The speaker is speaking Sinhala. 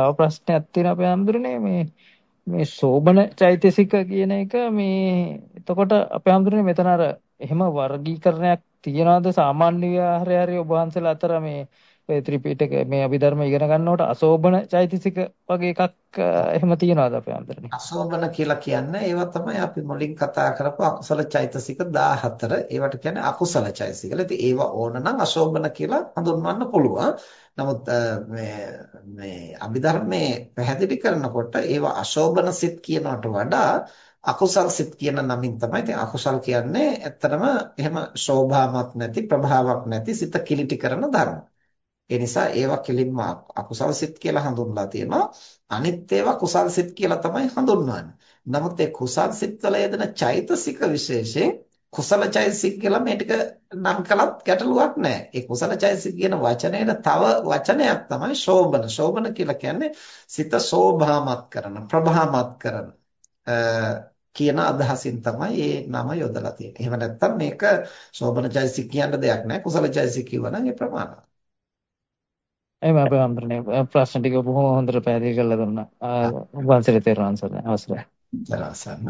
තව ප්‍රශ්නයක් තියෙනවා අපේ හැඳුරනේ මේ මේ සෝබන චෛතසික කියන එක මේ එතකොට අපේ හැඳුරනේ මෙතන අර එහෙම වර්ගීකරණයක් තියනවාද? සාමාන්‍ය විහාරය හරි ඔබ වහන්සේලා අතර මේ ඔය ත්‍රිපිටක මේ අභිධර්ම ඉගෙන ගන්නකොට අසෝබන චෛතසික වගේ එකක් එහෙම තියනවාද අපේ අන්තරනේ අසෝබන කියලා කියන්නේ ඒවා තමයි අපි මුලින් කතා කරපු අකුසල චෛතසික 14 ඒවට කියන්නේ අකුසල චෛතසික. ඉතින් ඒවා ඕන නම් අසෝබන කියලා හඳුන්වන්න පුළුවන්. නමුත් මේ මේ අභිධර්මයේ පැහැදිලි කරනකොට ඒවා අශෝබන සිත් කියනවට වඩා අකුසල් සිත් කියන නමින් තමයි. ඉතින් අකුසල් කියන්නේ ඇත්තටම එහෙම ශෝභාවක් නැති ප්‍රභාවක් නැති සිත කිලිටි කරන ධර්ම. ඒ නිසා ඒවා කෙලින්ම අකුසල් සිත් කියලා හඳුන්වලා තියෙනවා. අනිත් ඒවා කුසල් සිත් කියලා තමයි හඳුන්වන්නේ. නමුත් ඒ කුසල් සිත්වල යෙදෙන චෛතසික විශේෂයෙන් කුසල චෛතසික කියලා මේ ටික නම් කළත් ගැටලුවක් නැහැ. ඒ කුසල චෛතසික කියන වචනේට තව වචනයක් තමයි ශෝභන. ශෝභන කියලා කියන්නේ සිත શોභාමත් කරන, ප්‍රභාමත් කරන කියන අදහසින් තමයි මේ නම යොදලා තියෙන්නේ. එහෙම නැත්නම් මේක ශෝභන චෛතසික කියන දෙයක් නැහැ. කුසල චෛතසික කිව්වනම් ඒ ප්‍රමාණවත්. එහෙම අපේ අම්බරනේ ප්‍රශ්න ටික බොහොම හොඳට පැහැදිලි කරලා දුන්නා. වංශලේ තේරුම් අවසරයි. දරාසන්න